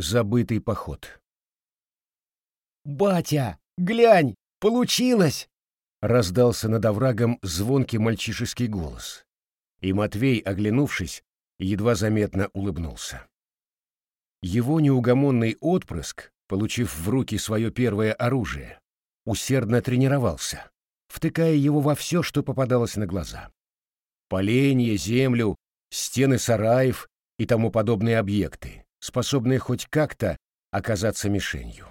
Забытый поход. «Батя, глянь, получилось!» Раздался над оврагом звонкий мальчишеский голос. И Матвей, оглянувшись, едва заметно улыбнулся. Его неугомонный отпрыск, получив в руки свое первое оружие, усердно тренировался, втыкая его во все, что попадалось на глаза. Поленье, землю, стены сараев и тому подобные объекты, способные хоть как-то оказаться мишенью.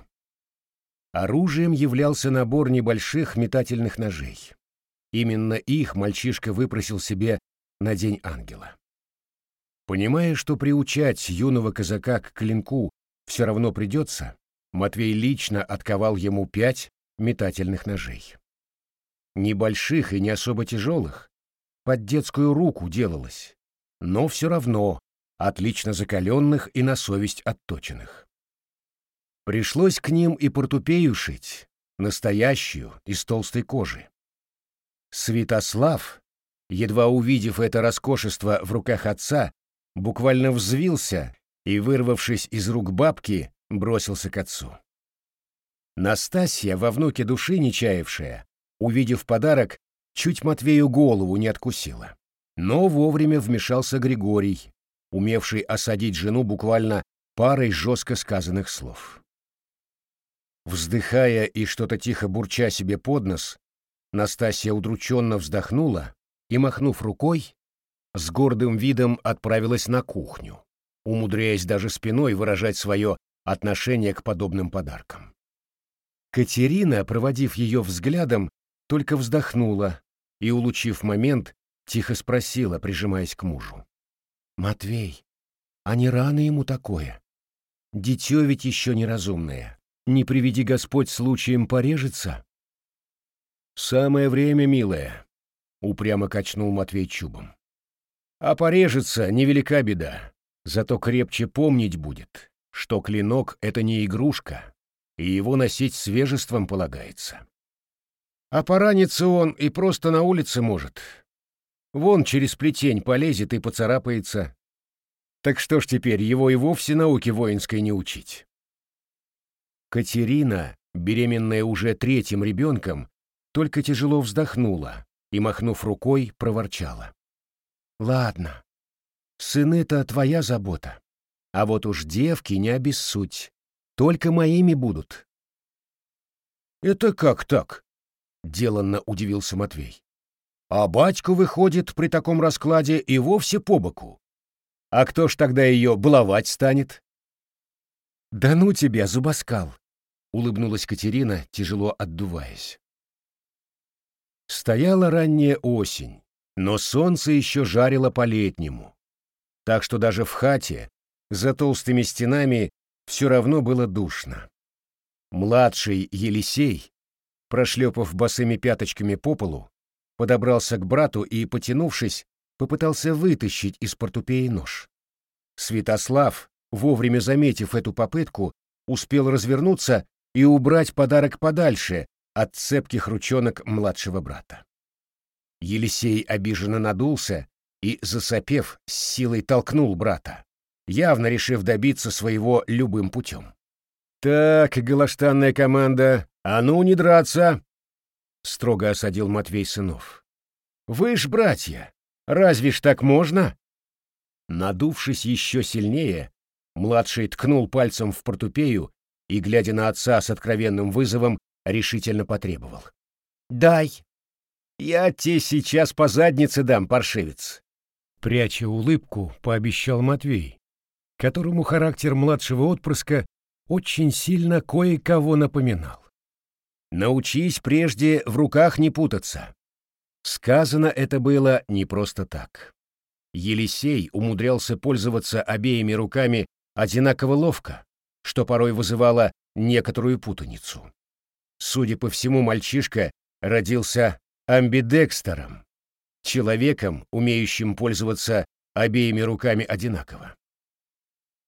Оружием являлся набор небольших метательных ножей. Именно их мальчишка выпросил себе на День Ангела. Понимая, что приучать юного казака к клинку все равно придется, Матвей лично отковал ему пять метательных ножей. Небольших и не особо тяжелых, под детскую руку делалось, но все равно отлично закаленных и на совесть отточенных. Пришлось к ним и портупею шить, настоящую, из толстой кожи. Святослав, едва увидев это роскошество в руках отца, буквально взвился и, вырвавшись из рук бабки, бросился к отцу. Настасья, во внуке души не чаявшая, увидев подарок, чуть Матвею голову не откусила. Но вовремя вмешался Григорий, умевший осадить жену буквально парой жестко сказанных слов. Вздыхая и что-то тихо бурча себе под нос, Настасья удрученно вздохнула и, махнув рукой, с гордым видом отправилась на кухню, умудряясь даже спиной выражать свое отношение к подобным подаркам. Катерина, проводив ее взглядом, только вздохнула и, улучив момент, тихо спросила, прижимаясь к мужу. «Матвей, а не рано ему такое? Дитё ведь еще неразумное. Не приведи Господь случаем порежется?» «Самое время, милая», — упрямо качнул Матвей чубом. «А порежется — невелика беда, зато крепче помнить будет, что клинок — это не игрушка, и его носить свежеством полагается. А пораниться он и просто на улице может, Вон через плетень полезет и поцарапается. Так что ж теперь его и вовсе науке воинской не учить? Катерина, беременная уже третьим ребенком, только тяжело вздохнула и, махнув рукой, проворчала. «Ладно, сыны-то твоя забота, а вот уж девки не обессудь, только моими будут». «Это как так?» — деланно удивился Матвей. А батьку выходит при таком раскладе и вовсе по боку. А кто ж тогда ее баловать станет? «Да ну тебя, зубоскал!» — улыбнулась Катерина, тяжело отдуваясь. Стояла ранняя осень, но солнце еще жарило по-летнему, так что даже в хате, за толстыми стенами, все равно было душно. Младший Елисей, прошлепав босыми пяточками по полу, подобрался к брату и, потянувшись, попытался вытащить из портупеи нож. Святослав, вовремя заметив эту попытку, успел развернуться и убрать подарок подальше от цепких ручонок младшего брата. Елисей обиженно надулся и, засопев, с силой толкнул брата, явно решив добиться своего любым путем. «Так, голоштанная команда, а ну не драться!» Строго осадил Матвей сынов. Вы ж братья, разве ж так можно? Надувшись еще сильнее, младший ткнул пальцем в портупею и, глядя на отца с откровенным вызовом, решительно потребовал. «Дай! Я тебе сейчас по заднице дам, паршивец!» Пряча улыбку, пообещал Матвей, которому характер младшего отпрыска очень сильно кое-кого напоминал. Научись прежде в руках не путаться. Сказано это было не просто так. Елисей умудрялся пользоваться обеими руками одинаково ловко, что порой вызывало некоторую путаницу. Судя по всему, мальчишка родился амбидекстером, человеком, умеющим пользоваться обеими руками одинаково.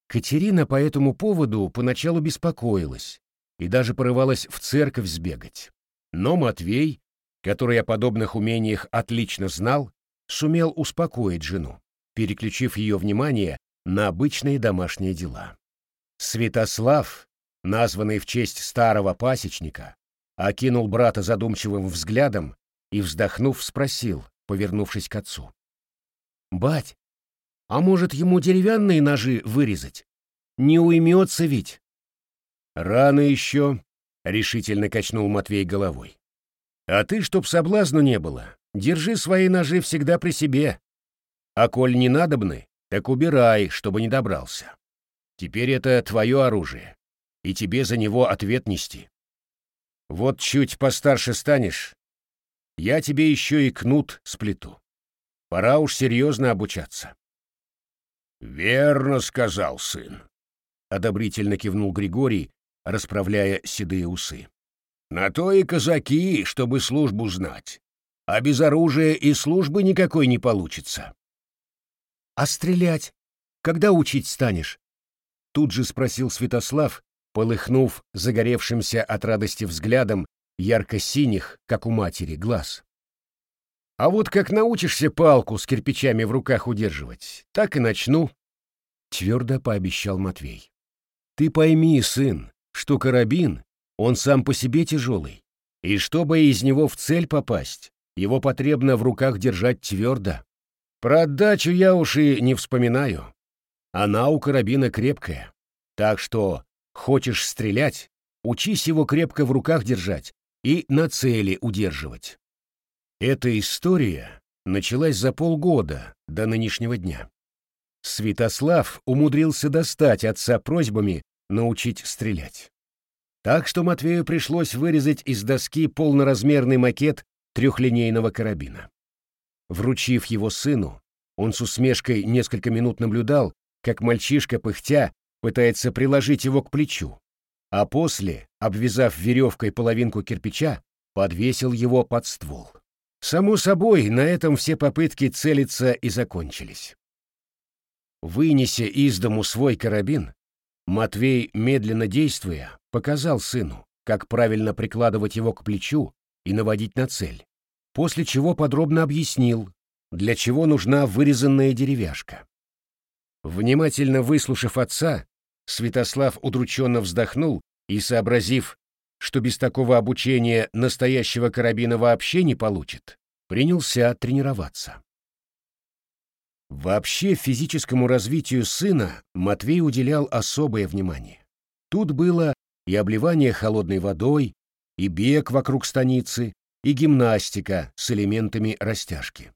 Катерина по этому поводу поначалу беспокоилась, и даже порывалась в церковь сбегать. Но Матвей, который о подобных умениях отлично знал, сумел успокоить жену, переключив ее внимание на обычные домашние дела. Святослав, названный в честь старого пасечника, окинул брата задумчивым взглядом и, вздохнув, спросил, повернувшись к отцу. «Бать, а может, ему деревянные ножи вырезать? Не уймется ведь?» «Рано еще», — решительно качнул Матвей головой. «А ты, чтоб соблазну не было, держи свои ножи всегда при себе. А коль не надобны, так убирай, чтобы не добрался. Теперь это твое оружие, и тебе за него ответ нести. Вот чуть постарше станешь, я тебе еще и кнут сплету. Пора уж серьезно обучаться. «Верно сказал сын», — одобрительно кивнул Григорий, расправляя седые усы. «На то и казаки, чтобы службу знать. А без оружия и службы никакой не получится». «А стрелять? Когда учить станешь?» Тут же спросил Святослав, полыхнув загоревшимся от радости взглядом ярко-синих, как у матери, глаз. «А вот как научишься палку с кирпичами в руках удерживать, так и начну», — твердо пообещал Матвей. «Ты пойми, сын, что карабин, он сам по себе тяжелый, и чтобы из него в цель попасть, его потребно в руках держать твердо. Про отдачу я уж и не вспоминаю. Она у карабина крепкая, так что Хочешь стрелять? Учись его крепко в руках держать и на цели удерживать. Эта история началась за полгода до нынешнего дня. Святослав умудрился достать отца просьбами научить стрелять. Так что Матвею пришлось вырезать из доски полноразмерный макет трехлинейного карабина. Вручив его сыну, он с усмешкой несколько минут наблюдал, как мальчишка, пыхтя, пытается приложить его к плечу, а после, обвязав веревкой половинку кирпича, подвесил его под ствол. Само собой, на этом все попытки целиться и закончились. Вынеся из дому свой карабин, Матвей, медленно действуя, показал сыну, как правильно прикладывать его к плечу и наводить на цель, после чего подробно объяснил, для чего нужна вырезанная деревяшка. Внимательно выслушав отца, Святослав удрученно вздохнул и, сообразив, что без такого обучения настоящего карабина вообще не получит, принялся тренироваться. Вообще физическому развитию сына Матвей уделял особое внимание. Тут было и обливание холодной водой, и бег вокруг станицы, и гимнастика с элементами растяжки.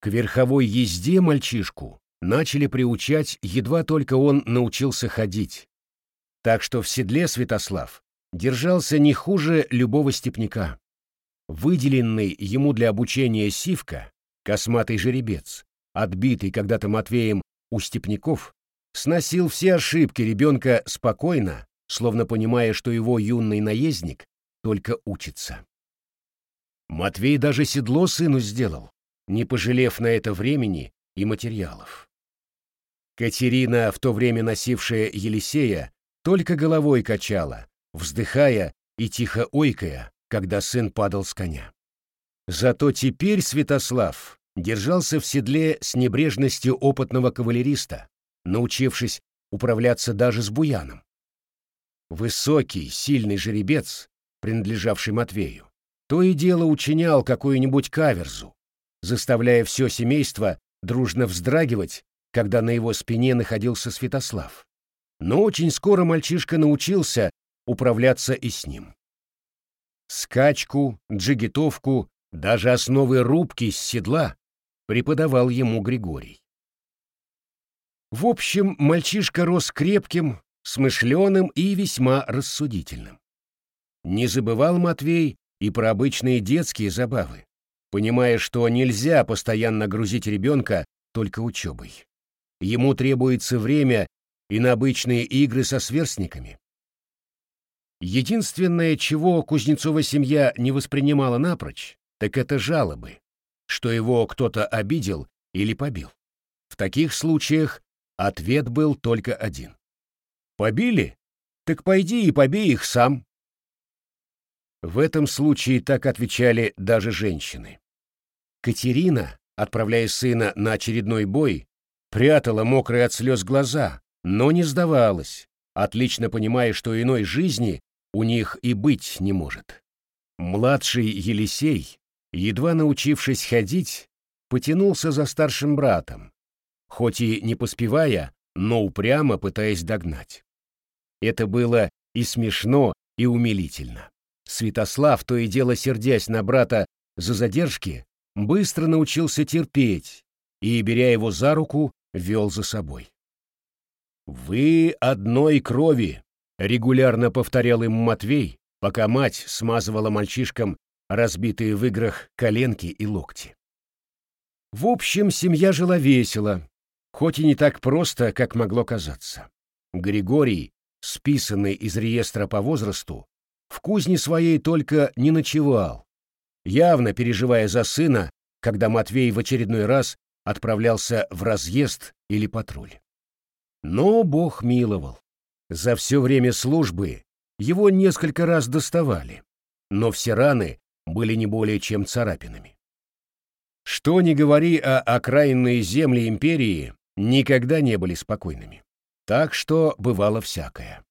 К верховой езде мальчишку начали приучать, едва только он научился ходить. Так что в седле Святослав держался не хуже любого степняка. Выделенный ему для обучения сивка, косматый жеребец, отбитый когда-то Матвеем у степняков, сносил все ошибки ребенка спокойно, словно понимая, что его юный наездник только учится. Матвей даже седло сыну сделал, не пожалев на это времени и материалов. Катерина, в то время носившая Елисея, только головой качала, вздыхая и тихо ойкая, когда сын падал с коня. Зато теперь Святослав держался в седле с небрежностью опытного кавалериста, научившись управляться даже с буяном. Высокий, сильный жеребец, принадлежавший Матвею, то и дело учинял какую-нибудь каверзу, заставляя все семейство дружно вздрагивать когда на его спине находился Святослав. Но очень скоро мальчишка научился управляться и с ним. Скачку, джигитовку, даже основы рубки с седла преподавал ему Григорий. В общем, мальчишка рос крепким, смышленым и весьма рассудительным. Не забывал Матвей и про обычные детские забавы, понимая, что нельзя постоянно грузить ребенка только учебой. Ему требуется время и на обычные игры со сверстниками. Единственное, чего Кузнецова семья не воспринимала напрочь, так это жалобы, что его кто-то обидел или побил. В таких случаях ответ был только один. «Побили? Так пойди и побей их сам». В этом случае так отвечали даже женщины. Катерина, отправляя сына на очередной бой, прятала мокрые от слез глаза, но не сдавалась, отлично понимая, что иной жизни у них и быть не может. Младший Елисей, едва научившись ходить, потянулся за старшим братом, хоть и не поспевая, но упрямо пытаясь догнать. Это было и смешно, и умилительно. Святослав, то и дело сердясь на брата за задержки, быстро научился терпеть и, беря его за руку, вел за собой. «Вы одной крови», — регулярно повторял им Матвей, пока мать смазывала мальчишкам разбитые в играх коленки и локти. В общем, семья жила весело, хоть и не так просто, как могло казаться. Григорий, списанный из реестра по возрасту, в кузне своей только не ночевал, явно переживая за сына, когда Матвей в очередной раз отправлялся в разъезд или патруль. Но Бог миловал. За все время службы его несколько раз доставали, но все раны были не более чем царапинами. Что ни говори, а окраинные земли империи никогда не были спокойными. Так что бывало всякое.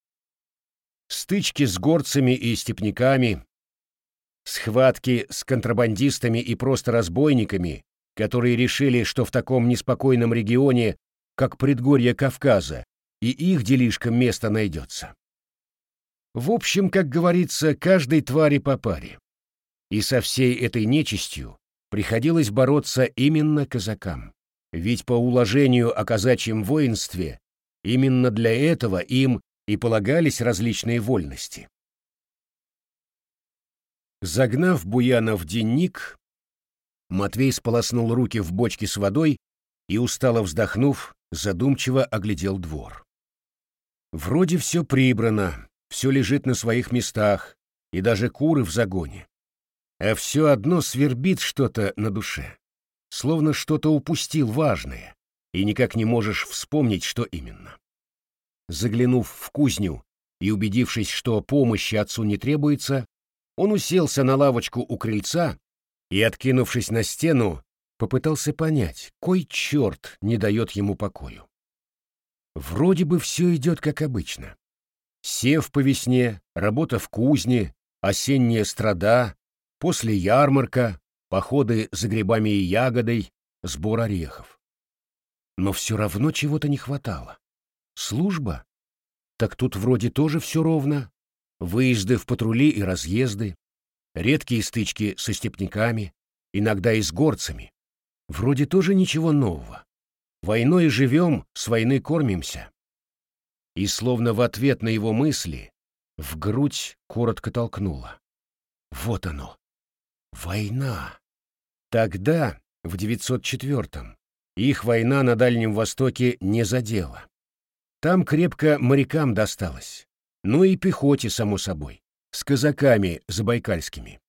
Стычки с горцами и степняками, схватки с контрабандистами и просто разбойниками, которые решили, что в таком неспокойном регионе, как предгорье Кавказа, и их делишкам место найдется. В общем, как говорится, каждой твари по паре. И со всей этой нечистью приходилось бороться именно казакам. Ведь по уложению о казачьем воинстве именно для этого им и полагались различные вольности. Загнав Буяна в денник, Матвей сполоснул руки в бочке с водой и, устало вздохнув, задумчиво оглядел двор. Вроде все прибрано, все лежит на своих местах, и даже куры в загоне. А все одно свербит что-то на душе словно что-то упустил важное, и никак не можешь вспомнить, что именно. Заглянув в кузню и убедившись, что помощи отцу не требуется, он уселся на лавочку у крыльца и, откинувшись на стену, попытался понять, кой черт не дает ему покою. Вроде бы все идет как обычно. Сев по весне, работа в кузне, осенняя страда, после ярмарка, походы за грибами и ягодой, сбор орехов. Но все равно чего-то не хватало. Служба? Так тут вроде тоже все ровно. Выезды в патрули и разъезды, редкие стычки со степняками, иногда и с горцами. Вроде тоже ничего нового. Войной живем, с войны кормимся. И словно в ответ на его мысли в грудь коротко толкнуло. Вот оно. Война. Тогда, в 904-м, их война на Дальнем Востоке не задела. Там крепко морякам досталось, ну и пехоте, само собой, с казаками забайкальскими.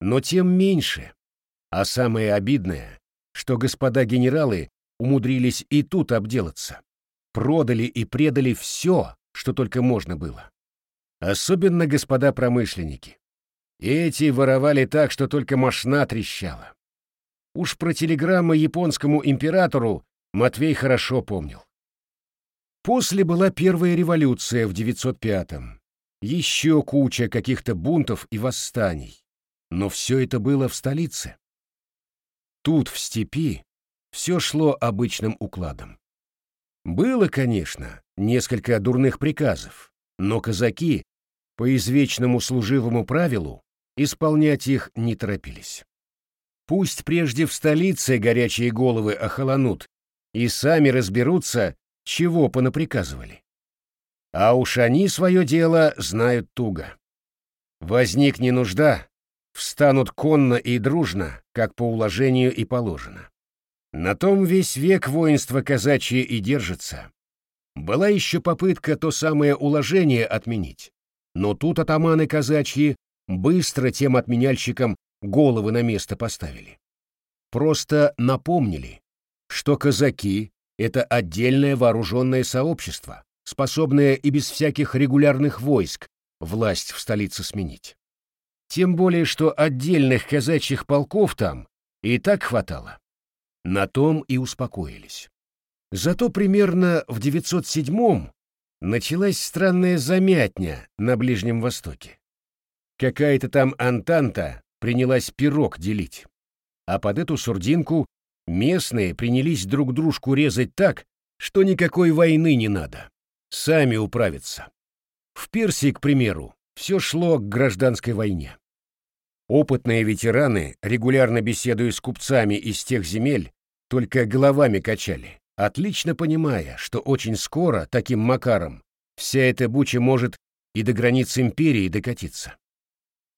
Но тем меньше. А самое обидное, что господа генералы умудрились и тут обделаться. Продали и предали все, что только можно было. Особенно господа промышленники. Эти воровали так, что только мошна трещала. Уж про телеграммы японскому императору Матвей хорошо помнил. После была первая революция в 905-м. Еще куча каких-то бунтов и восстаний. Но все это было в столице. Тут, в степи, все шло обычным укладом. Было, конечно, несколько дурных приказов, но казаки, по извечному служивому правилу, исполнять их не торопились. Пусть прежде в столице горячие головы охолонут и сами разберутся, чего понаприказывали. А уж они свое дело знают туго. Возникне нужда, встанут конно и дружно, как по уложению и положено. На том весь век воинства казачье и держится. Была еще попытка то самое уложение отменить, но тут атаманы казачьи быстро тем отменяльщикам головы на место поставили. Просто напомнили, что казаки — это отдельное вооруженное сообщество, способное и без всяких регулярных войск власть в столице сменить. Тем более, что отдельных казачьих полков там и так хватало. На том и успокоились. Зато примерно в 907-м началась странная замятня на Ближнем Востоке. Какая-то там антанта принялась пирог делить, а под эту сурдинку местные принялись друг дружку резать так, что никакой войны не надо. Сами управятся. В Персии, к примеру, все шло к гражданской войне. Опытные ветераны, регулярно беседуя с купцами из тех земель, только головами качали, отлично понимая, что очень скоро, таким макаром, вся эта буча может и до границ империи докатиться.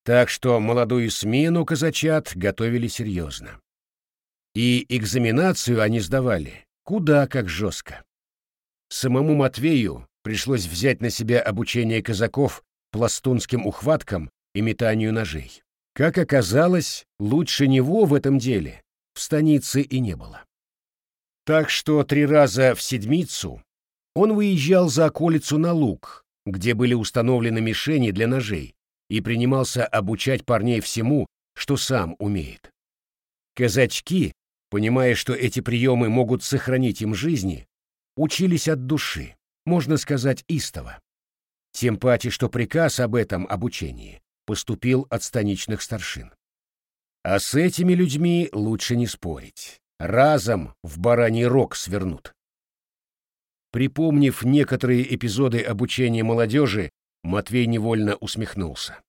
Так что молодую смену казачат готовили серьезно. И экзаменацию они сдавали куда как жестко. Самому Матвею пришлось взять на себя обучение казаков пластунским ухваткам и метанию ножей. Как оказалось, лучше него в этом деле в станице и не было. Так что три раза в седмицу он выезжал за околицу на луг, где были установлены мишени для ножей, и принимался обучать парней всему, что сам умеет. Казачки, понимая, что эти приемы могут сохранить им жизни, учились от души, можно сказать, истово. Тем паче, что приказ об этом обучении поступил от станичных старшин. А с этими людьми лучше не спорить разом в бараний рог свернут. Припомнив некоторые эпизоды обучения молодежи, Матвей невольно усмехнулся.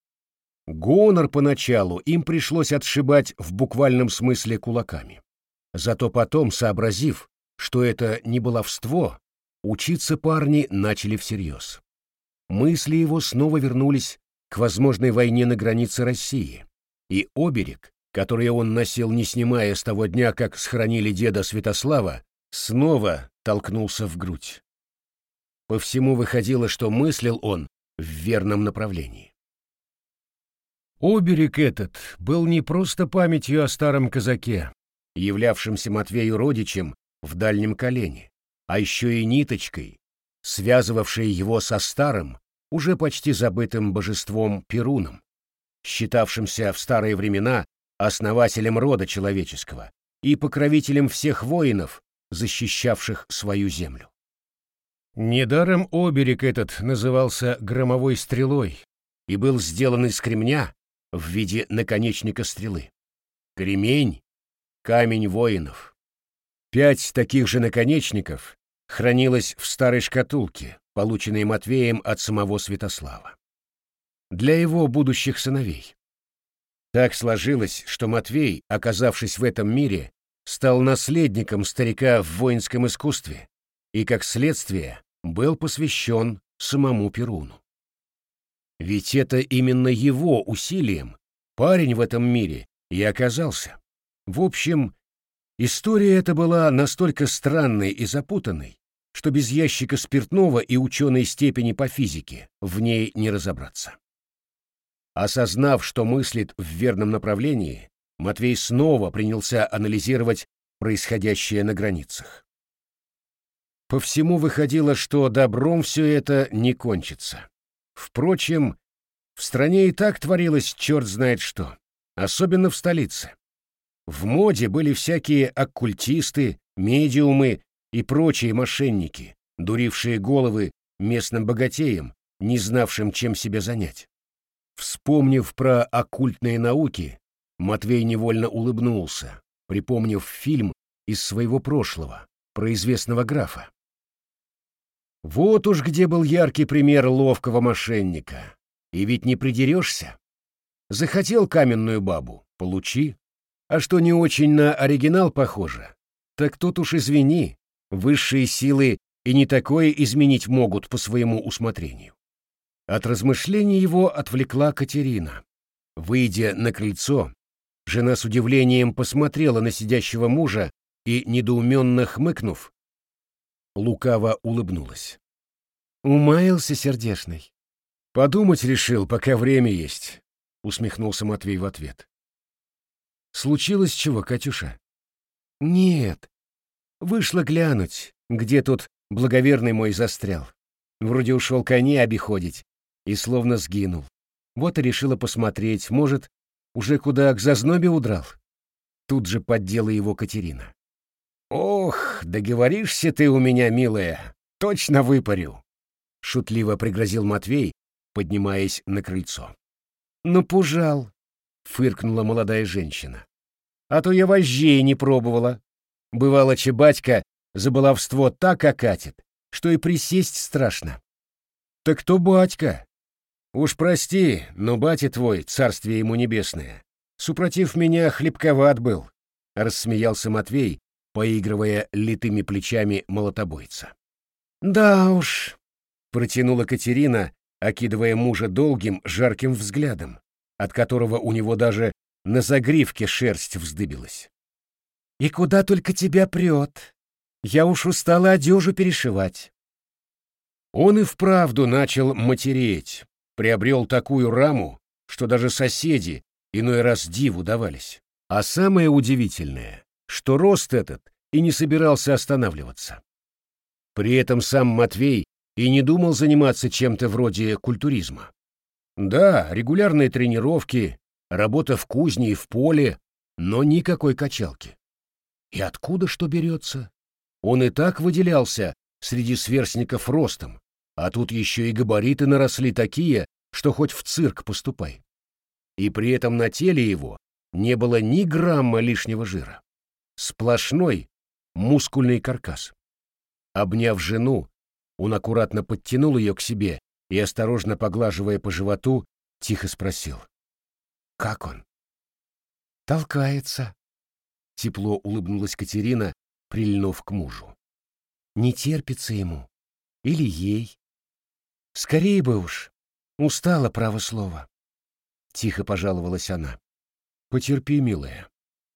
Гонор поначалу им пришлось отшибать в буквальном смысле кулаками. Зато потом, сообразив, что это не баловство, учиться парни начали всерьез. Мысли его снова вернулись к возможной войне на границе России, и оберег, которые он носил не снимая с того дня, как схоронили деда Святослава, снова толкнулся в грудь. По всему выходило, что мыслил он в верном направлении. Оберег этот был не просто памятью о старом казаке, являвшемся Матвею родичем в дальнем колене, а еще и ниточкой, связывавшей его со старым, уже почти забытым божеством Перуном, считавшимся в старые времена основателем рода человеческого и покровителем всех воинов, защищавших свою землю. Недаром оберег этот назывался громовой стрелой и был сделан из кремня в виде наконечника стрелы. Кремень — камень воинов. Пять таких же наконечников хранилось в старой шкатулке, полученной Матвеем от самого Святослава. Для его будущих сыновей. Так сложилось, что Матвей, оказавшись в этом мире, стал наследником старика в воинском искусстве и, как следствие, был посвящен самому Перуну. Ведь это именно его усилием парень в этом мире и оказался. В общем, история эта была настолько странной и запутанной, что без ящика спиртного и ученой степени по физике в ней не разобраться. Осознав, что мыслит в верном направлении, Матвей снова принялся анализировать происходящее на границах. По всему выходило, что добром все это не кончится. Впрочем, в стране и так творилось черт знает что, особенно в столице. В моде были всякие оккультисты, медиумы и прочие мошенники, дурившие головы местным богатеям, не знавшим, чем себя занять. Вспомнив про оккультные науки, Матвей невольно улыбнулся, припомнив фильм из своего прошлого про известного графа. Вот уж где был яркий пример ловкого мошенника. И ведь не придерешься. Захотел каменную бабу — получи. А что не очень на оригинал похоже, так тут уж извини, высшие силы и не такое изменить могут по своему усмотрению. От размышлений его отвлекла Катерина. Выйдя на крыльцо, жена с удивлением посмотрела на сидящего мужа и, недоуменно хмыкнув, лукаво улыбнулась. «Умаялся сердешный». «Подумать решил, пока время есть», — усмехнулся Матвей в ответ. «Случилось чего, Катюша?» «Нет. Вышло глянуть, где тут благоверный мой застрял. Вроде ушел коней обиходить, и словно сгинул. Вот и решила посмотреть, может, уже куда к зазнобе удрал. Тут же поддела его Катерина. «Ох, договоришься ты у меня, милая, точно выпарю. шутливо пригрозил Матвей, поднимаясь на крыльцо. «Напужал», — фыркнула молодая женщина. «А то я вожжей не пробовала. Бывало, че батька за баловство так окатит, что и присесть страшно». «Так кто батька?» «Уж прости, но батя твой, царствие ему небесное, супротив меня хлебковат был», — рассмеялся Матвей, поигрывая литыми плечами молотобойца. «Да уж», — протянула Катерина, окидывая мужа долгим, жарким взглядом, от которого у него даже на загривке шерсть вздыбилась. «И куда только тебя прет? Я уж устала одежу перешивать». Он и вправду начал матереть, приобрел такую раму, что даже соседи иной раз диву давались. А самое удивительное, что рост этот и не собирался останавливаться. При этом сам Матвей и не думал заниматься чем-то вроде культуризма. Да, регулярные тренировки, работа в кузне и в поле, но никакой качалки. И откуда что берется? Он и так выделялся среди сверстников ростом, а тут еще и габариты наросли такие, что хоть в цирк поступай. И при этом на теле его не было ни грамма лишнего жира. Сплошной мускульный каркас. Обняв жену, он аккуратно подтянул ее к себе и, осторожно поглаживая по животу, тихо спросил. «Как он?» «Толкается», — тепло улыбнулась Катерина, прильнув к мужу. «Не терпится ему. Или ей. Скорее бы уж. Устала, право слово». Тихо пожаловалась она. «Потерпи, милая», —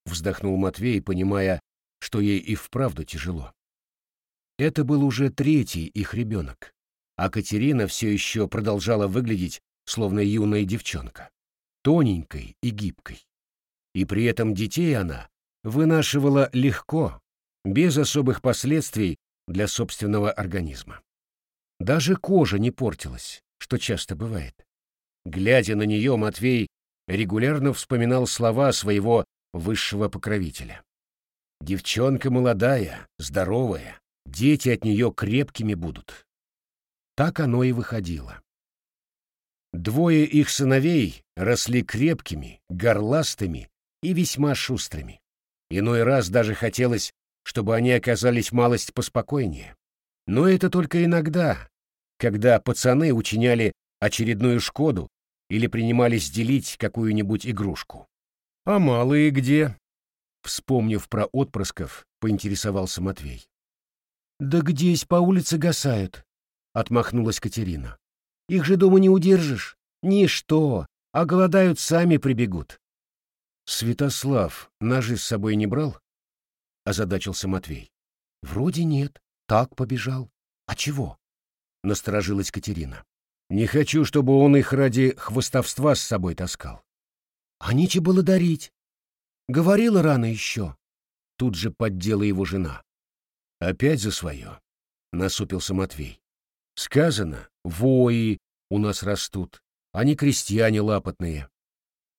вздохнул Матвей, понимая, что ей и вправду тяжело. Это был уже третий их ребенок, а Катерина все еще продолжала выглядеть, словно юная девчонка, тоненькой и гибкой. И при этом детей она вынашивала легко, без особых последствий для собственного организма. Даже кожа не портилась, что часто бывает. Глядя на нее, Матвей регулярно вспоминал слова своего высшего покровителя. «Девчонка молодая, здоровая, дети от нее крепкими будут. Так оно и выходило. Двое их сыновей росли крепкими, горластыми и весьма шустрыми. Иной раз даже хотелось, чтобы они оказались малость поспокойнее. Но это только иногда, когда пацаны учиняли очередную шкоду или принимались делить какую-нибудь игрушку. «А малые где?» Вспомнив про отпрысков, поинтересовался Матвей. «Да гдесь по улице гасают», — отмахнулась Катерина. «Их же дома не удержишь. Ничто, а голодают сами прибегут». «Святослав ножи с собой не брал?» — озадачился Матвей. «Вроде нет. Так побежал. А чего?» — насторожилась Катерина. «Не хочу, чтобы он их ради хвостовства с собой таскал». «А нечего было дарить. Говорила рано еще». Тут же поддела его жена. Опять за свое, — насупился Матвей. Сказано, вои у нас растут, а не крестьяне лапотные.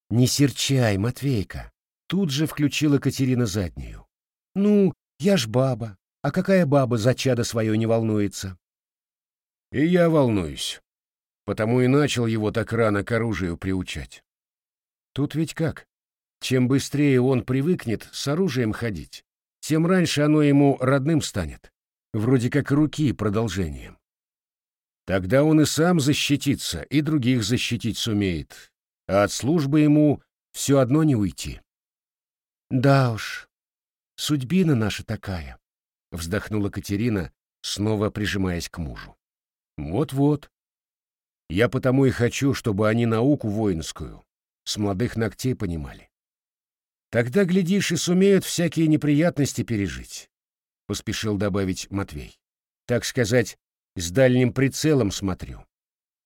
Не серчай, Матвейка. Тут же включила Катерина заднюю. Ну, я ж баба. А какая баба за чадо свое не волнуется? И я волнуюсь. Потому и начал его так рано к оружию приучать. Тут ведь как? Чем быстрее он привыкнет с оружием ходить, тем раньше оно ему родным станет, вроде как руки продолжением. Тогда он и сам защитится, и других защитить сумеет, а от службы ему все одно не уйти. «Да уж, судьбина наша такая», — вздохнула Катерина, снова прижимаясь к мужу. «Вот-вот. Я потому и хочу, чтобы они науку воинскую с молодых ногтей понимали. Тогда, глядишь, и сумеют всякие неприятности пережить, — поспешил добавить Матвей. Так сказать, с дальним прицелом смотрю.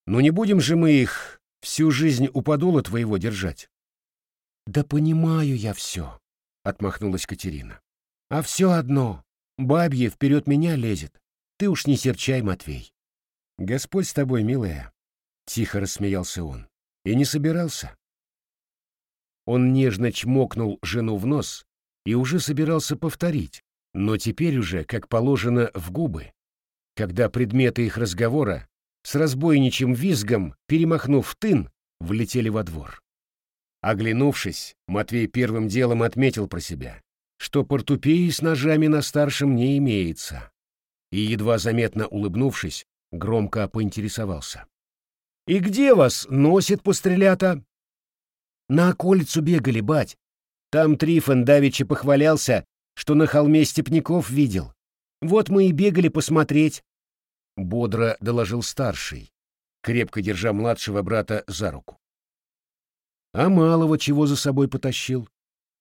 Но не будем же мы их всю жизнь у подола твоего держать. — Да понимаю я все, — отмахнулась Катерина. — А все одно, бабье вперед меня лезет. Ты уж не серчай, Матвей. — Господь с тобой, милая, — тихо рассмеялся он. — И не собирался. Он нежно чмокнул жену в нос и уже собирался повторить, но теперь уже, как положено, в губы, когда предметы их разговора с разбойничьим визгом, перемахнув тын, влетели во двор. Оглянувшись, Матвей первым делом отметил про себя, что портупеи с ножами на старшем не имеется, и, едва заметно улыбнувшись, громко поинтересовался. «И где вас носит пострелята?» «На околицу бегали, бать. Там Трифон давеча похвалялся, что на холме степняков видел. Вот мы и бегали посмотреть. Бодро доложил старший, крепко держа младшего брата за руку. А малого чего за собой потащил?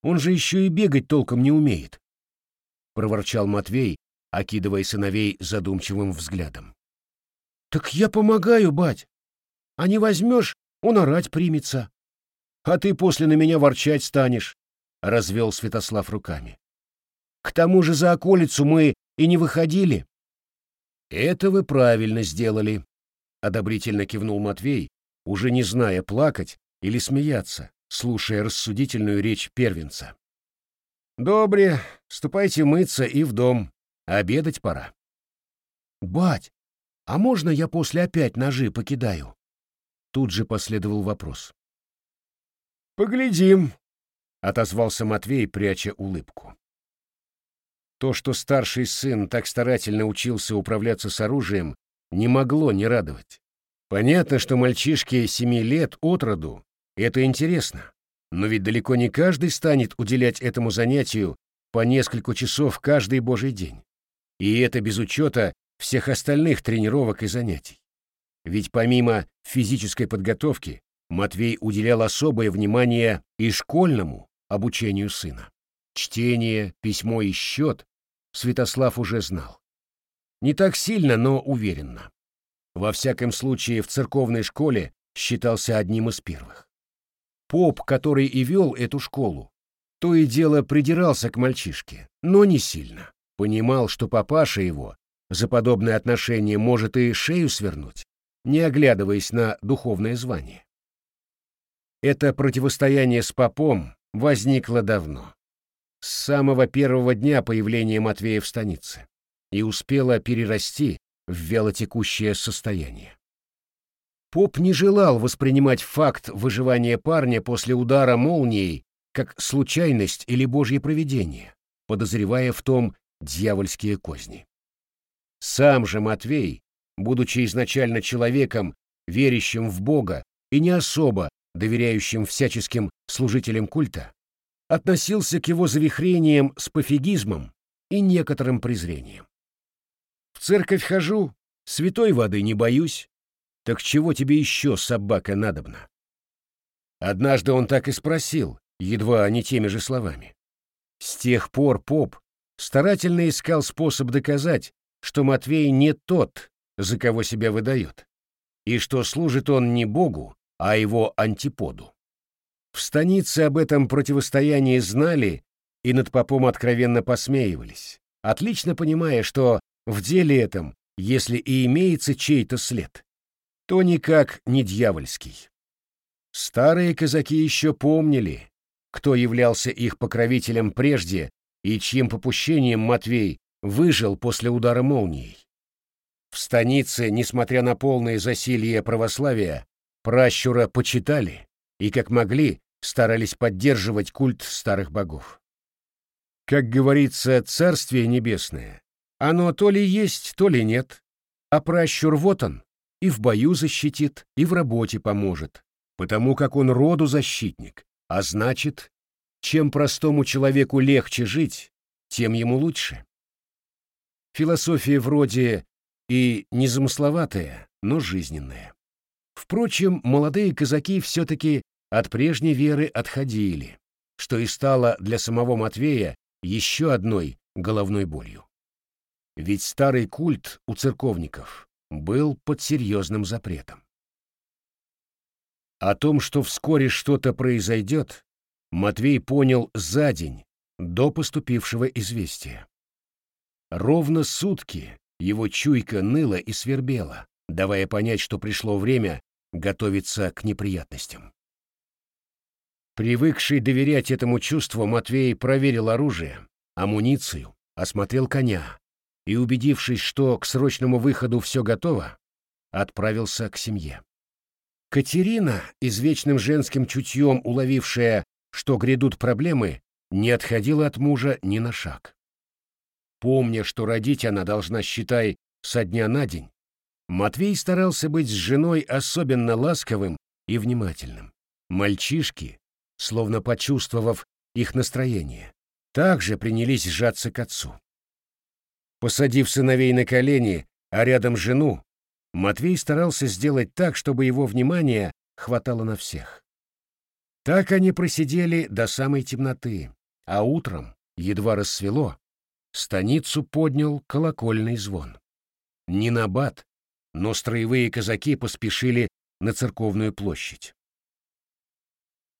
Он же еще и бегать толком не умеет. Проворчал Матвей, окидывая сыновей задумчивым взглядом. Так я помогаю, бать. А не возьмешь, он орать примется. А ты после на меня ворчать станешь, — развел Святослав руками. К тому же за околицу мы и не выходили. «Это вы правильно сделали», — одобрительно кивнул Матвей, уже не зная, плакать или смеяться, слушая рассудительную речь первенца. «Добре, ступайте мыться и в дом. Обедать пора». «Бать, а можно я после опять ножи покидаю?» Тут же последовал вопрос. «Поглядим», — отозвался Матвей, пряча улыбку. То, что старший сын так старательно учился управляться с оружием, не могло не радовать. Понятно, что мальчишке семи лет от роду это интересно, но ведь далеко не каждый станет уделять этому занятию по несколько часов каждый божий день. И это без учета всех остальных тренировок и занятий. Ведь помимо физической подготовки Матвей уделял особое внимание и школьному обучению сына. Чтение, письмо и счет Святослав уже знал. Не так сильно, но уверенно. Во всяком случае, в церковной школе считался одним из первых. Поп, который и вел эту школу, то и дело придирался к мальчишке, но не сильно. Понимал, что папаша его за подобное отношение может и шею свернуть, не оглядываясь на духовное звание. Это противостояние с попом возникло давно с самого первого дня появления Матвея в станице и успела перерасти в вялотекущее состояние. Поп не желал воспринимать факт выживания парня после удара молнией как случайность или божье провидение, подозревая в том дьявольские козни. Сам же Матвей, будучи изначально человеком, верящим в Бога и не особо доверяющим всяческим служителям культа, относился к его завихрениям с пофигизмом и некоторым презрением. «В церковь хожу, святой воды не боюсь. Так чего тебе еще, собака, надобна?» Однажды он так и спросил, едва не теми же словами. С тех пор поп старательно искал способ доказать, что Матвей не тот, за кого себя выдает, и что служит он не Богу, а его антиподу. В станице об этом противостоянии знали и над попом откровенно посмеивались, отлично понимая, что в деле этом, если и имеется чей-то след, то никак не дьявольский. Старые казаки еще помнили, кто являлся их покровителем прежде и чьим попущением Матвей выжил после удара молнией. В станице, несмотря на полное засилье православия, пращура почитали и, как могли, старались поддерживать культ старых богов. Как говорится, Царствие Небесное, оно то ли есть, то ли нет, а пращур вот он, и в бою защитит, и в работе поможет, потому как он роду защитник, а значит, чем простому человеку легче жить, тем ему лучше. Философия вроде и незамысловатая, но жизненная. Впрочем, молодые казаки все-таки от прежней веры отходили, что и стало для самого Матвея еще одной головной болью. Ведь старый культ у церковников был под серьезным запретом. О том, что вскоре что-то произойдет, Матвей понял за день до поступившего известия. Ровно сутки его чуйка ныла и свербела, давая понять, что пришло время готовиться к неприятностям. Привыкший доверять этому чувству, Матвей проверил оружие, амуницию, осмотрел коня и, убедившись, что к срочному выходу все готово, отправился к семье. Катерина, извечным женским чутьем уловившая, что грядут проблемы, не отходила от мужа ни на шаг. Помня, что родить она должна, считай, со дня на день, Матвей старался быть с женой особенно ласковым и внимательным. Мальчишки, словно почувствовав их настроение, также принялись сжаться к отцу. Посадив сыновей на колени, а рядом жену, Матвей старался сделать так, чтобы его внимание хватало на всех. Так они просидели до самой темноты, а утром, едва рассвело, станицу поднял колокольный звон. Не набат, но строевые казаки поспешили на церковную площадь.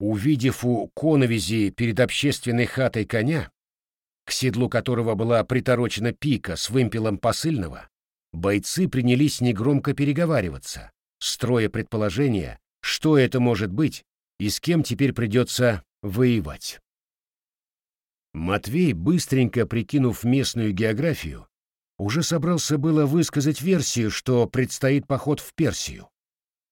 Увидев у коновизи перед общественной хатой коня, к седлу которого была приторочена пика с вымпелом посыльного, бойцы принялись негромко переговариваться, строя предположения, что это может быть и с кем теперь придется воевать. Матвей, быстренько прикинув местную географию, уже собрался было высказать версию, что предстоит поход в Персию,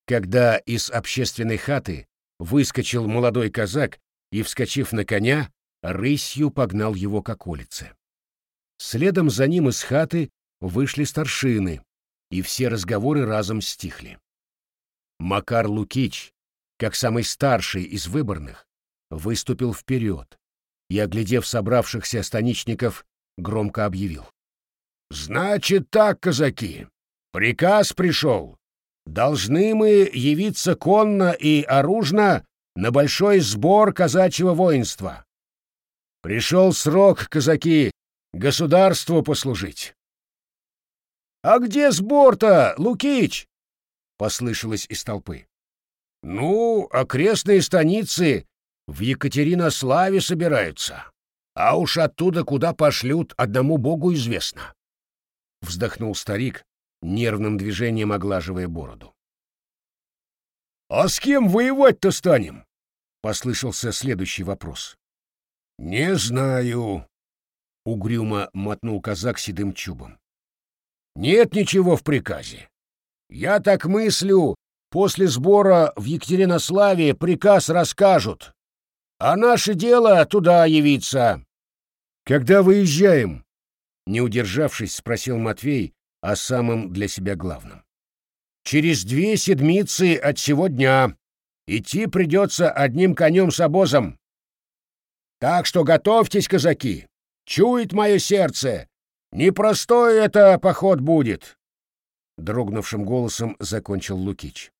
когда из общественной хаты выскочил молодой казак и, вскочив на коня, рысью погнал его к околице. Следом за ним из хаты вышли старшины, и все разговоры разом стихли. Макар Лукич, как самый старший из выборных, выступил вперед и, оглядев собравшихся станичников, громко объявил. «Значит так, казаки, приказ пришел. Должны мы явиться конно и оружно на большой сбор казачьего воинства. Пришел срок, казаки, государству послужить. — А где сбор-то, Лукич? — послышалось из толпы. — Ну, окрестные станицы в Екатеринославе собираются, а уж оттуда куда пошлют, одному богу известно. Вздохнул старик, нервным движением оглаживая бороду. — А с кем воевать-то станем? — послышался следующий вопрос. «Не знаю», — угрюмо мотнул казак седым чубом. «Нет ничего в приказе. Я так мыслю, после сбора в Екатеринославе приказ расскажут, а наше дело туда явиться». «Когда выезжаем?» — не удержавшись, спросил Матвей о самом для себя главном. «Через две седмицы от сего дня. Идти придется одним конем с обозом. Так что готовьтесь, казаки. Чует мое сердце. Непростой это поход будет. Дрогнувшим голосом закончил Лукич.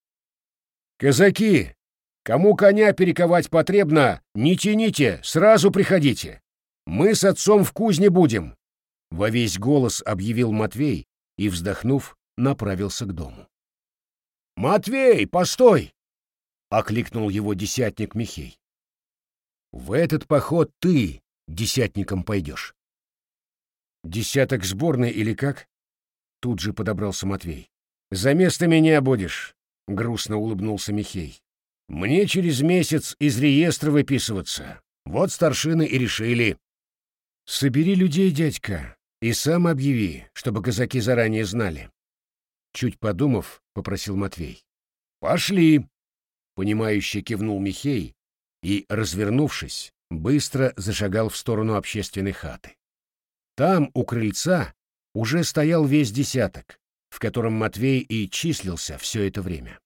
Казаки, кому коня перековать потребно, не тяните, сразу приходите. Мы с отцом в кузне будем. Во весь голос объявил Матвей и, вздохнув, направился к дому. «Матвей, постой!» — окликнул его десятник Михей. В этот поход ты десятником пойдешь. Десяток сборной или как? Тут же подобрался Матвей. За место меня будешь, грустно улыбнулся Михей. Мне через месяц из реестра выписываться. Вот старшины и решили. Собери людей, дядька, и сам объяви, чтобы казаки заранее знали. Чуть подумав, попросил Матвей. Пошли, понимающе кивнул Михей и, развернувшись, быстро зашагал в сторону общественной хаты. Там, у крыльца, уже стоял весь десяток, в котором Матвей и числился все это время.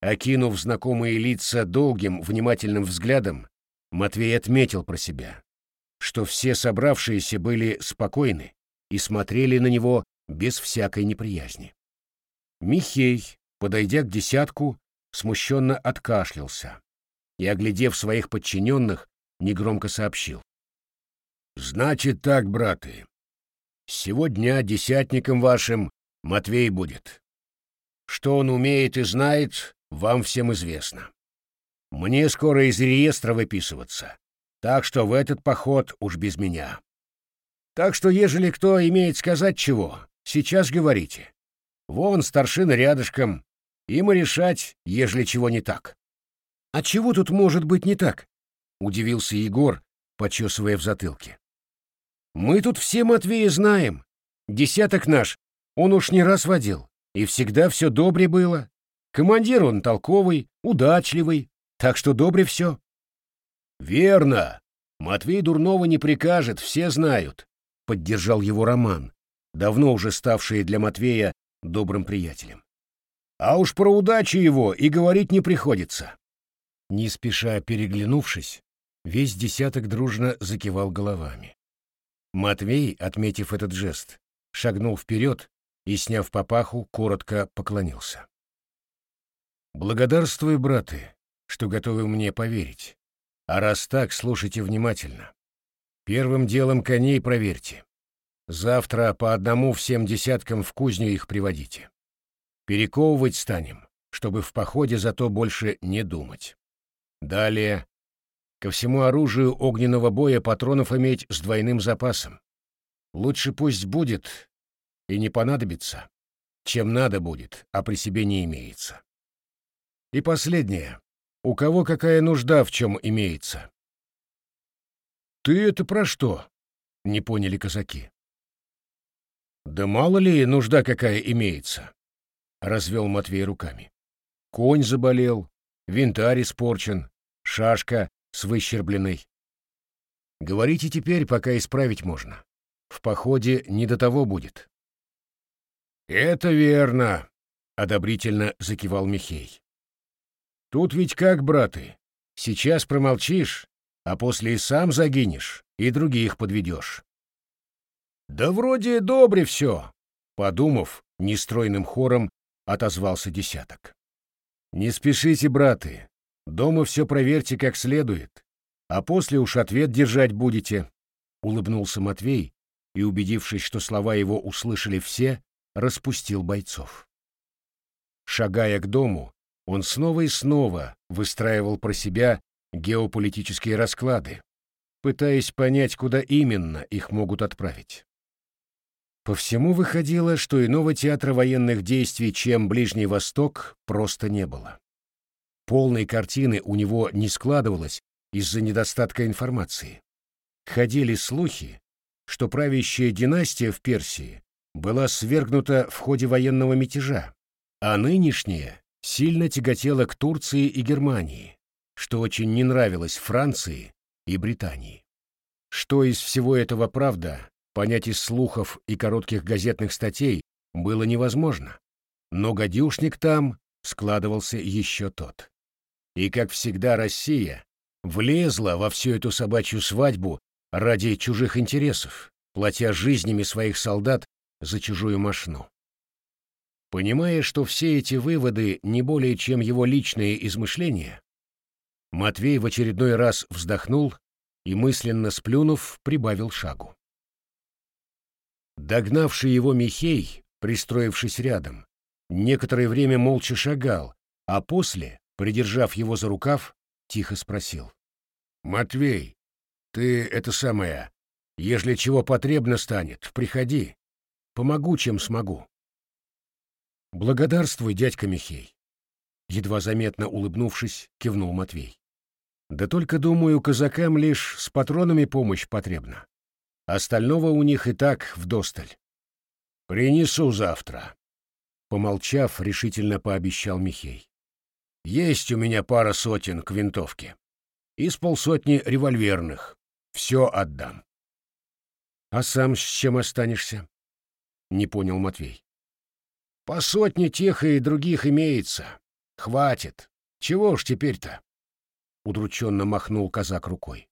Окинув знакомые лица долгим, внимательным взглядом, Матвей отметил про себя, что все собравшиеся были спокойны и смотрели на него без всякой неприязни. Михей, подойдя к десятку, смущенно откашлялся, и, оглядев своих подчиненных, негромко сообщил. «Значит так, браты, сегодня десятником вашим Матвей будет. Что он умеет и знает, вам всем известно. Мне скоро из реестра выписываться, так что в этот поход уж без меня. Так что, ежели кто имеет сказать чего, сейчас говорите. Вон старшина рядышком, им и решать, ежели чего не так. «А чего тут может быть не так?» — удивился Егор, почесывая в затылке. «Мы тут все Матвея знаем. Десяток наш, он уж не раз водил. И всегда все добре было. Командир он толковый, удачливый, так что добре все. Верно. Матвей дурного не прикажет, все знают, поддержал его Роман, давно уже ставший для Матвея добрым приятелем. А уж про удачу его и говорить не приходится. Не спеша переглянувшись, весь десяток дружно закивал головами. Матвей, отметив этот жест, шагнул вперед и, сняв папаху, коротко поклонился. «Благодарствую, браты, что готовы мне поверить. А раз так, слушайте внимательно. Первым делом коней проверьте. Завтра по одному всем десяткам в кузню их приводите. Перековывать станем, чтобы в походе зато больше не думать. Далее. Ко всему оружию огненного боя патронов иметь с двойным запасом. Лучше пусть будет и не понадобится, чем надо будет, а при себе не имеется. И последнее. У кого какая нужда в чем имеется? «Ты это про что?» — не поняли казаки. «Да мало ли нужда какая имеется», — развел Матвей руками. «Конь заболел, винтарь испорчен, шашка с выщербленной. Говорите теперь, пока исправить можно. В походе не до того будет». «Это верно», — одобрительно закивал Михей. «Тут ведь как, браты, сейчас промолчишь, а после и сам загинешь, и других подведешь». «Да вроде добре все», — подумав, нестройным хором отозвался десяток. «Не спешите, браты, дома все проверьте как следует, а после уж ответ держать будете», — улыбнулся Матвей и, убедившись, что слова его услышали все, распустил бойцов. Шагая к дому, он снова и снова выстраивал про себя геополитические расклады, пытаясь понять, куда именно их могут отправить. По всему выходило, что иного театра военных действий, чем Ближний Восток, просто не было. Полной картины у него не складывалось из-за недостатка информации. Ходили слухи, что правящая династия в Персии была свергнута в ходе военного мятежа, а нынешняя сильно тяготела к Турции и Германии, что очень не нравилось Франции и Британии. Что из всего этого правда, понять из слухов и коротких газетных статей было невозможно, но гадюшник там складывался еще тот. И, как всегда, Россия влезла во всю эту собачью свадьбу ради чужих интересов, платя жизнями своих солдат за чужую мошну. Понимая, что все эти выводы не более чем его личные измышления, Матвей в очередной раз вздохнул и, мысленно сплюнув, прибавил шагу. Догнавший его Михей, пристроившись рядом, некоторое время молча шагал, а после, придержав его за рукав, тихо спросил. «Матвей, ты это самое, ежели чего потребно станет, приходи. Помогу, чем смогу. Благодарствуй, дядька Михей. Едва заметно улыбнувшись, кивнул Матвей. Да только, думаю, казакам лишь с патронами помощь потребна. Остального у них и так вдосталь. Принесу завтра. Помолчав, решительно пообещал Михей. Есть у меня пара сотен к винтовке. Из полсотни револьверных. Все отдам. А сам с чем останешься? — не понял Матвей. «По сотне тех и других имеется. Хватит. Чего уж теперь-то?» Удрученно махнул казак рукой.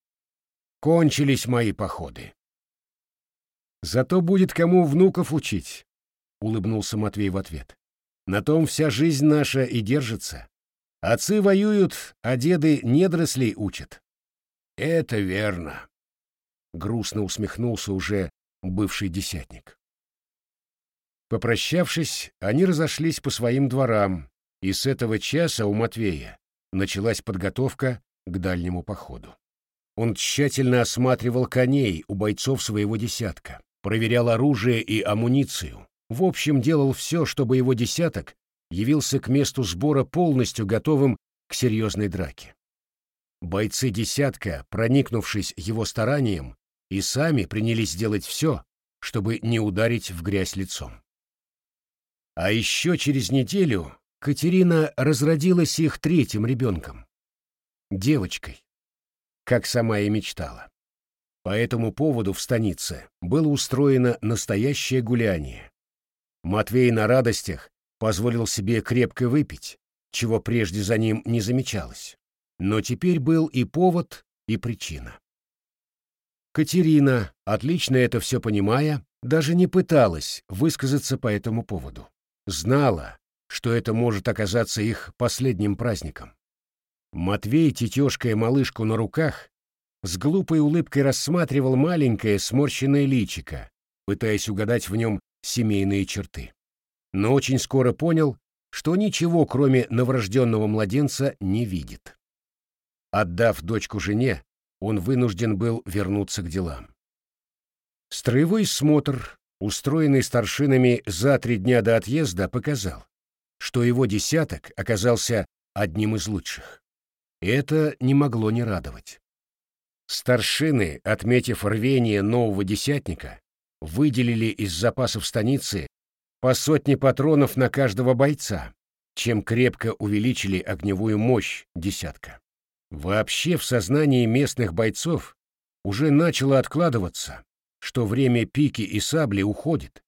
«Кончились мои походы». «Зато будет кому внуков учить», — улыбнулся Матвей в ответ. «На том вся жизнь наша и держится. Отцы воюют, а деды недрослей учат». «Это верно», — грустно усмехнулся уже бывший десятник. Попрощавшись, они разошлись по своим дворам, и с этого часа у Матвея началась подготовка к дальнему походу. Он тщательно осматривал коней у бойцов своего десятка, проверял оружие и амуницию, в общем, делал все, чтобы его десяток явился к месту сбора полностью готовым к серьезной драке. Бойцы десятка, проникнувшись его старанием, и сами принялись делать все, чтобы не ударить в грязь лицом. А еще через неделю Катерина разродилась их третьим ребенком — девочкой, как сама и мечтала. По этому поводу в станице было устроено настоящее гуляние. Матвей на радостях позволил себе крепко выпить, чего прежде за ним не замечалось. Но теперь был и повод, и причина. Катерина, отлично это все понимая, даже не пыталась высказаться по этому поводу. Знала, что это может оказаться их последним праздником. Матвей, тетешкая малышку на руках, с глупой улыбкой рассматривал маленькое сморщенное личико, пытаясь угадать в нем семейные черты. Но очень скоро понял, что ничего, кроме новорожденного младенца, не видит. Отдав дочку жене, он вынужден был вернуться к делам. Строевой смотр, устроенный старшинами за три дня до отъезда, показал, что его десяток оказался одним из лучших. Это не могло не радовать. Старшины, отметив рвение нового десятника, выделили из запасов станицы по сотне патронов на каждого бойца, чем крепко увеличили огневую мощь десятка. Вообще в сознании местных бойцов уже начало откладываться, что время пики и сабли уходит,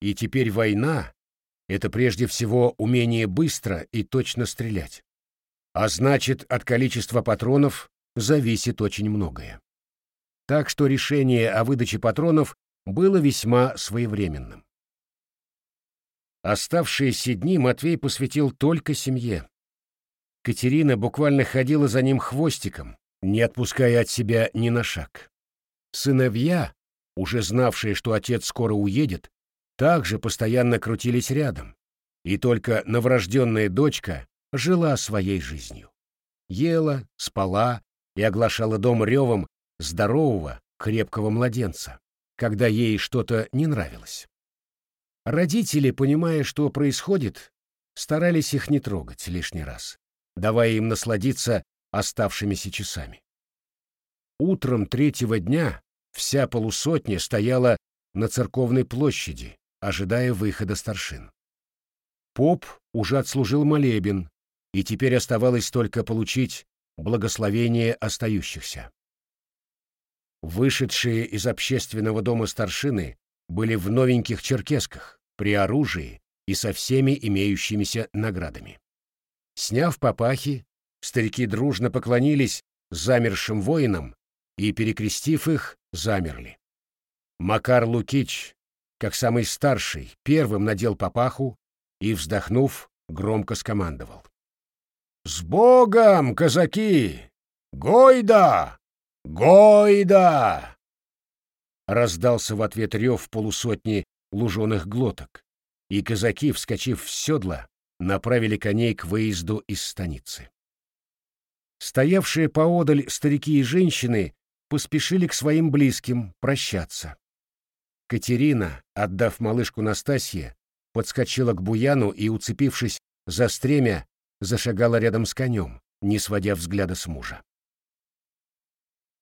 и теперь война — это прежде всего умение быстро и точно стрелять. А значит, от количества патронов зависит очень многое. Так что решение о выдаче патронов было весьма своевременным. Оставшиеся дни Матвей посвятил только семье. Катерина буквально ходила за ним хвостиком, не отпуская от себя ни на шаг. Сыновья, уже знавшие, что отец скоро уедет, также постоянно крутились рядом, и только новорожденная дочка жила своей жизнью. Ела, спала и оглашала дом ревом здорового, крепкого младенца, когда ей что-то не нравилось. Родители, понимая, что происходит, старались их не трогать лишний раз, давая им насладиться оставшимися часами. Утром третьего дня вся полусотня стояла на церковной площади, ожидая выхода старшин. Поп уже отслужил молебен, и теперь оставалось только получить благословение остающихся. Вышедшие из общественного дома старшины были в новеньких черкесках, при оружии и со всеми имеющимися наградами. Сняв папахи, старики дружно поклонились замершим воинам и, перекрестив их, замерли. Макар Лукич, как самый старший, первым надел папаху и, вздохнув, громко скомандовал. «С Богом, казаки! Гойда! Гойда!» Раздался в ответ рев полусотни луженых глоток, и казаки, вскочив в седла, направили коней к выезду из станицы. Стоявшие поодаль старики и женщины поспешили к своим близким прощаться. Катерина, отдав малышку Настасье, подскочила к буяну и, уцепившись за стремя, зашагала рядом с конем, не сводя взгляда с мужа.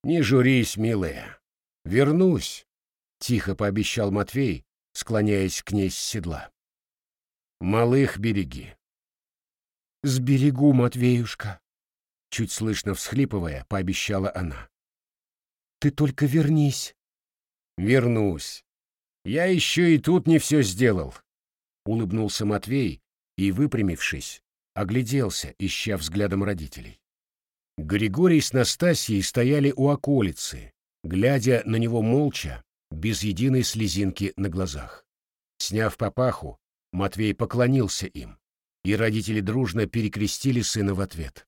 «Не журись, милая. Вернусь», — тихо пообещал Матвей, склоняясь к ней с седла. «Малых береги». «Сберегу, Матвеюшка», — чуть слышно всхлипывая, пообещала она. «Ты только вернись». «Вернусь. Я еще и тут не все сделал», — улыбнулся Матвей и, выпрямившись, огляделся, ища взглядом родителей. Григорий с Настасьей стояли у околицы, глядя на него молча, без единой слезинки на глазах. Сняв папаху, Матвей поклонился им, и родители дружно перекрестили сына в ответ.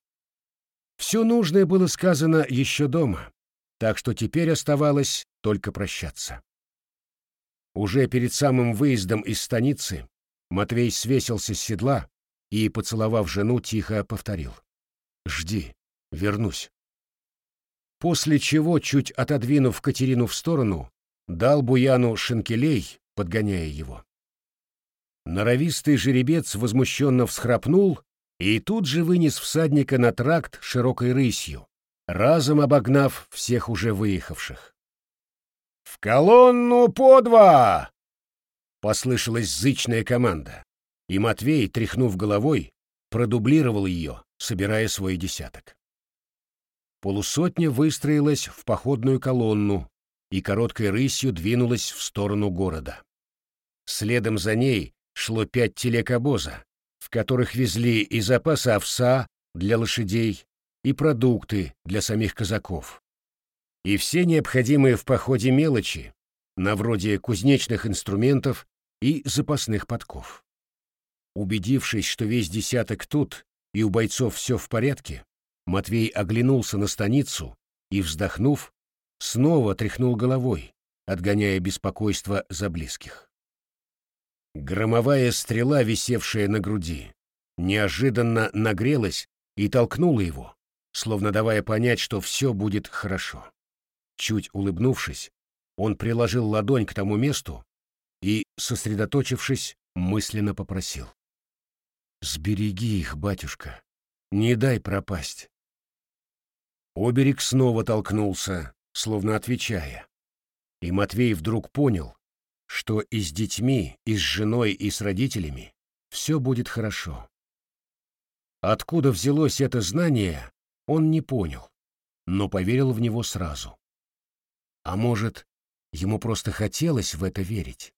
Все нужное было сказано еще дома, так что теперь оставалось только прощаться. Уже перед самым выездом из станицы Матвей свесился с седла и, поцеловав жену, тихо повторил. «Жди, вернусь». После чего, чуть отодвинув Катерину в сторону, дал Буяну шинкелей, подгоняя его. Норовистый жеребец возмущенно всхрапнул и тут же вынес всадника на тракт широкой рысью, разом обогнав всех уже выехавших. «В колонну по два!» — послышалась зычная команда, и Матвей, тряхнув головой, продублировал ее, собирая свой десяток. Полусотня выстроилась в походную колонну и короткой рысью двинулась в сторону города. Следом за ней шло пять телег обоза, в которых везли и запасы овса для лошадей, и продукты для самих казаков. И все необходимые в походе мелочи, на вроде кузнечных инструментов и запасных подков. Убедившись, что весь десяток тут и у бойцов все в порядке, Матвей оглянулся на станицу и, вздохнув, снова тряхнул головой, отгоняя беспокойство за близких. Громовая стрела, висевшая на груди, неожиданно нагрелась и толкнула его, словно давая понять, что все будет хорошо. Чуть улыбнувшись, он приложил ладонь к тому месту и, сосредоточившись, мысленно попросил. «Сбереги их, батюшка, не дай пропасть». Оберег снова толкнулся, словно отвечая. И Матвей вдруг понял, что и с детьми, и с женой, и с родителями все будет хорошо. Откуда взялось это знание, он не понял, но поверил в него сразу. А может, ему просто хотелось в это верить?